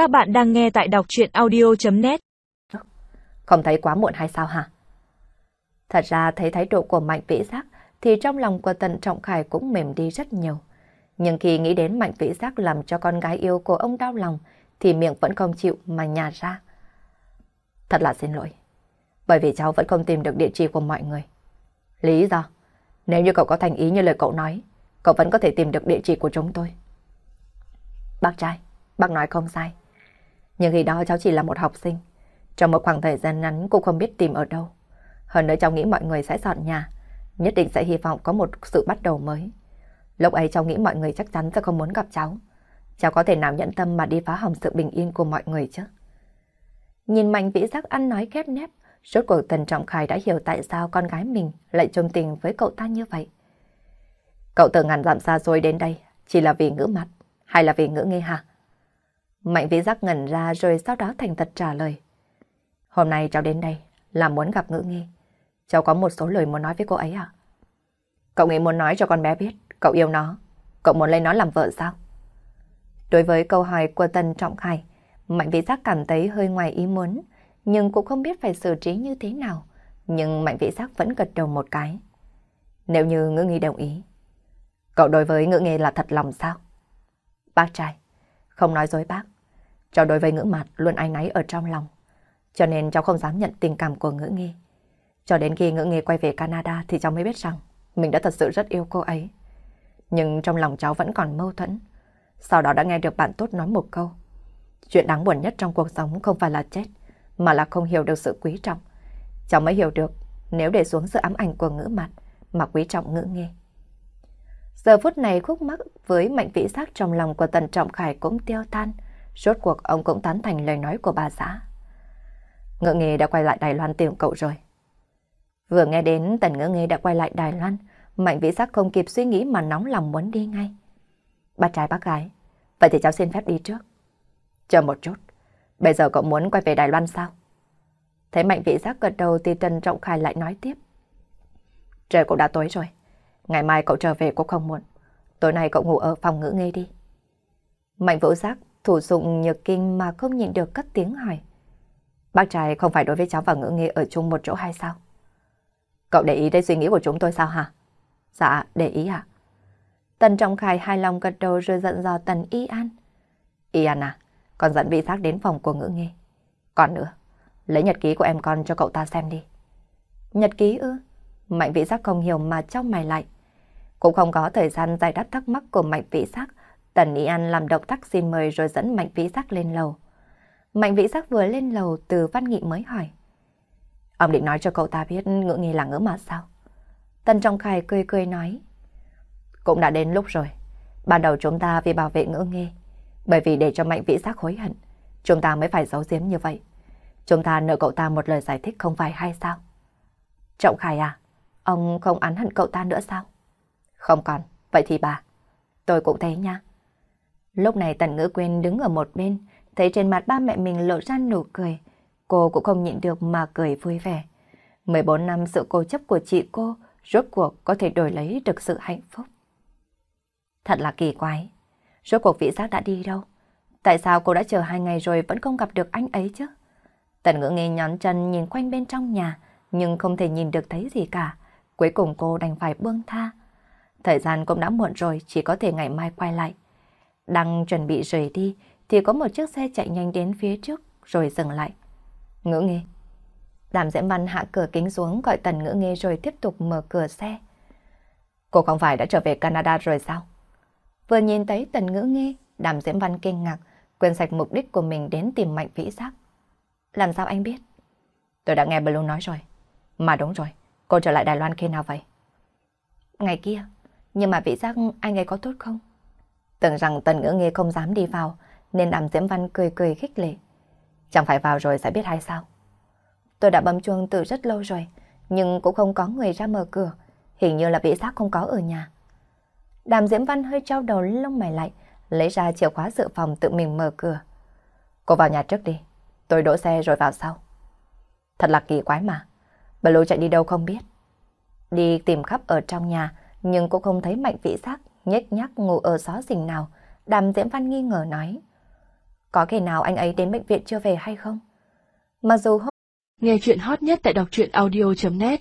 Các bạn đang nghe tại đọc chuyện audio.net Không thấy quá muộn hay sao hả? Thật ra thấy thái độ của Mạnh Vĩ Giác thì trong lòng của Tần Trọng Khải cũng mềm đi rất nhiều. Nhưng khi nghĩ đến Mạnh Vĩ Giác làm cho con gái yêu của ông đau lòng thì miệng vẫn không chịu mà nhả ra. Thật là xin lỗi. Bởi vì cháu vẫn không tìm được địa chỉ của mọi người. Lý do? Nếu như cậu có thành ý như lời cậu nói, cậu vẫn có thể tìm được địa chỉ của chúng tôi. Bác trai, bác nói không sai. Nhưng khi đó cháu chỉ là một học sinh. Trong một khoảng thời gian ngắn cũng không biết tìm ở đâu. Hơn nữa cháu nghĩ mọi người sẽ dọn nhà. Nhất định sẽ hy vọng có một sự bắt đầu mới. Lúc ấy cháu nghĩ mọi người chắc chắn sẽ không muốn gặp cháu. Cháu có thể nào nhận tâm mà đi phá hỏng sự bình yên của mọi người chứ? Nhìn mạnh vĩ giác ăn nói khép nép, Rốt cuộc Tần Trọng Khải đã hiểu tại sao con gái mình lại trông tình với cậu ta như vậy. Cậu từ ngàn dặm xa xôi đến đây, chỉ là vì ngữ mặt, hay là vì ngữ nghi hả? Mạnh vĩ giác ngẩn ra rồi sau đó thành thật trả lời. Hôm nay cháu đến đây là muốn gặp ngữ nghi. Cháu có một số lời muốn nói với cô ấy à? Cậu nghĩ muốn nói cho con bé biết cậu yêu nó. Cậu muốn lấy nó làm vợ sao? Đối với câu hỏi của Tần Trọng Khải, Mạnh vĩ giác cảm thấy hơi ngoài ý muốn nhưng cũng không biết phải xử trí như thế nào. Nhưng Mạnh Vĩ Giác vẫn gật đầu một cái. Nếu như ngữ nghi đồng ý, cậu đối với ngữ nghi là thật lòng sao? Bác trai, không nói dối bác. Cháu đối với ngữ mặt luôn anh náy ở trong lòng. Cho nên cháu không dám nhận tình cảm của ngữ nghi. Cho đến khi ngữ nghi quay về Canada thì cháu mới biết rằng mình đã thật sự rất yêu cô ấy. Nhưng trong lòng cháu vẫn còn mâu thuẫn. Sau đó đã nghe được bạn tốt nói một câu. Chuyện đáng buồn nhất trong cuộc sống không phải là chết, mà là không hiểu được sự quý trọng. Cháu mới hiểu được nếu để xuống sự ám ảnh của ngữ mặt mà quý trọng ngữ nghe. Giờ phút này khúc mắc với mạnh vĩ giác trong lòng của Tần Trọng Khải cũng tiêu tan. Rốt cuộc ông cũng tán thành lời nói của bà xã. Ngữ nghề đã quay lại Đài Loan tìm cậu rồi. Vừa nghe đến Tần ngữ nghề đã quay lại Đài Loan, mạnh vĩ giác không kịp suy nghĩ mà nóng lòng muốn đi ngay. Bác trai bác gái, vậy thì cháu xin phép đi trước. Chờ một chút. Bây giờ cậu muốn quay về Đài Loan sao? Thấy mạnh vĩ giác gật đầu thì Trần Trọng Khải lại nói tiếp. Trời cũng đã tối rồi. Ngày mai cậu trở về cũng không muộn. Tối nay cậu ngủ ở phòng ngữ nghe đi. Mạnh vũ giác thủ dụng nhược kinh mà không nhịn được cất tiếng hỏi. Bác trai không phải đối với cháu và ngữ nghe ở chung một chỗ hay sao? Cậu để ý đến suy nghĩ của chúng tôi sao hả? Dạ, để ý ạ. À? Tần Trọng Khải hài lòng gật đầu rồi giận dò Tần Y An. Y An à, con dẫn vị giác đến phòng của ngữ nghe. Còn nữa, lấy nhật ký của em con cho cậu ta xem đi. Nhật ký ư? Mạnh vị giác không hiểu mà trong mày lại. Cũng không có thời gian giải đáp thắc mắc của mạnh vị giác. Tần Ý An làm động tác xin mời rồi dẫn mạnh Vĩ giác lên lầu. Mạnh Vĩ giác vừa lên lầu từ văn nghị mới hỏi. Ông định nói cho cậu ta biết ngữ nghi là ngữ mà sao? Tần Trọng Khải cười cười nói. Cũng đã đến lúc rồi. Ban đầu chúng ta vì bảo vệ ngữ nghi bởi vì để cho mạnh vĩ giác hối hận, chúng ta mới phải giấu giếm như vậy. Chúng ta nợ cậu ta một lời giải thích không phải hay sao? Trọng Khải à, ông không án hận cậu ta nữa sao? Không còn, vậy thì bà, tôi cũng thế nha. Lúc này Tần Ngữ Quyên đứng ở một bên, thấy trên mặt ba mẹ mình lộ ra nụ cười. Cô cũng không nhịn được mà cười vui vẻ. 14 năm sự cố chấp của chị cô rốt cuộc có thể đổi lấy được sự hạnh phúc. Thật là kỳ quái. Rốt cuộc vị giác đã đi đâu? Tại sao cô đã chờ hai ngày rồi vẫn không gặp được anh ấy chứ? Tần ngữ nghi nhón chân nhìn quanh bên trong nhà, nhưng không thể nhìn được thấy gì cả. Cuối cùng cô đành phải buông tha. Thời gian cũng đã muộn rồi, chỉ có thể ngày mai quay lại. Đang chuẩn bị rời đi, thì có một chiếc xe chạy nhanh đến phía trước, rồi dừng lại. Ngữ Nghe Đàm Diễm Văn hạ cửa kính xuống gọi Tần Ngữ Nghe rồi tiếp tục mở cửa xe. Cô không phải đã trở về Canada rồi sao? Vừa nhìn thấy tần ngữ nghe, đàm diễm văn kinh ngạc, quên sạch mục đích của mình đến tìm mạnh vĩ giác. Làm sao anh biết? Tôi đã nghe Blue nói rồi. Mà đúng rồi, cô trở lại Đài Loan khi nào vậy? Ngày kia, nhưng mà vĩ giác anh ấy có tốt không? Tưởng rằng tần ngữ nghe không dám đi vào, nên đàm diễm văn cười cười khích lệ. Chẳng phải vào rồi sẽ biết hay sao? Tôi đã bấm chuông từ rất lâu rồi, nhưng cũng không có người ra mở cửa. Hình như là vĩ giác không có ở nhà. Đàm Diễm Văn hơi trao đầu lông mày lại, lấy ra chìa khóa dự phòng tự mình mở cửa. Cô vào nhà trước đi, tôi đỗ xe rồi vào sau. Thật là kỳ quái mà, Blue chạy đi đâu không biết. Đi tìm khắp ở trong nhà, nhưng cũng không thấy mạnh vị giác, nhếch nhác ngủ ở xó rình nào. Đàm Diễm Văn nghi ngờ nói. có khi nào anh ấy đến bệnh viện chưa về hay không? Mặc dù hôm... Nghe chuyện hot nhất tại đọc truyện audio.net